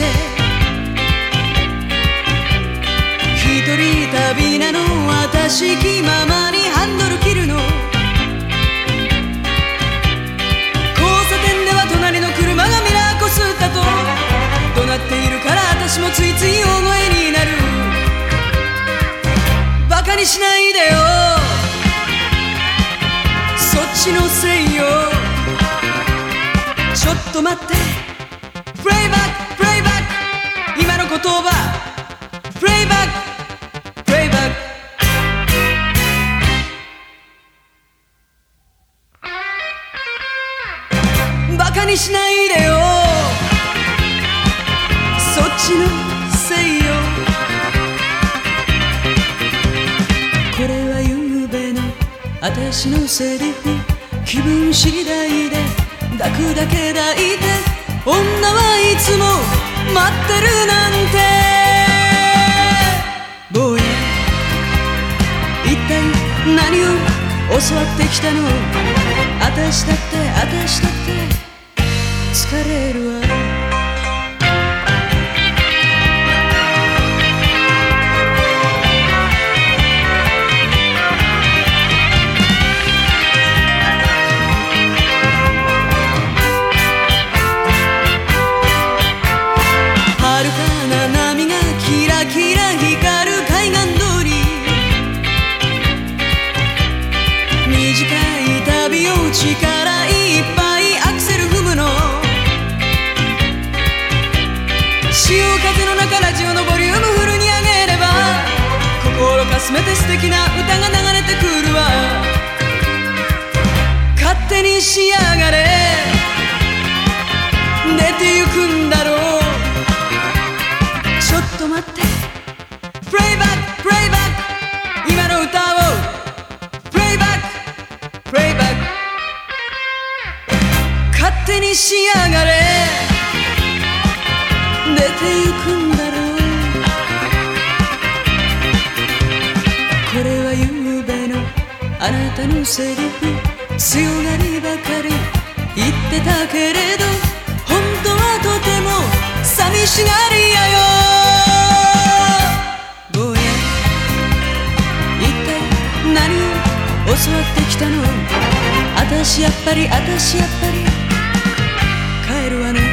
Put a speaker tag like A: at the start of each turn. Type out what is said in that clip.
A: せ一人旅なの私気ままにハンドル切るの。交差点では隣の車がミラーこすったと。怒鳴っているから私もついつい大声になる。バカにしないでよ。そっちのせいよ。ちょっと待って。にしないでよ。そっちのせいよ。これはゆうべの私のセリフ。気分次第で。抱くだけ抱いて。女はいつも待ってるなんて。坊や一体何を教わってきたの？私だって私だって。疲れるわ。遥かな波がキラキラ光る海岸通り。短い旅を力い心かすめて素敵な歌が流れてくるわ。勝手にしやがれ。出てゆくんだろう。ちょっと待って。プレイバックプレイバック今の歌を。プレイバックプレイバック勝手にしやがれ。出てゆくんだ。あなたのセリフ強がりばかり言ってたけれど本当はとても寂しがりやよ。坊や一体何を教わってきたの？私やっぱり私やっぱり。帰るわね。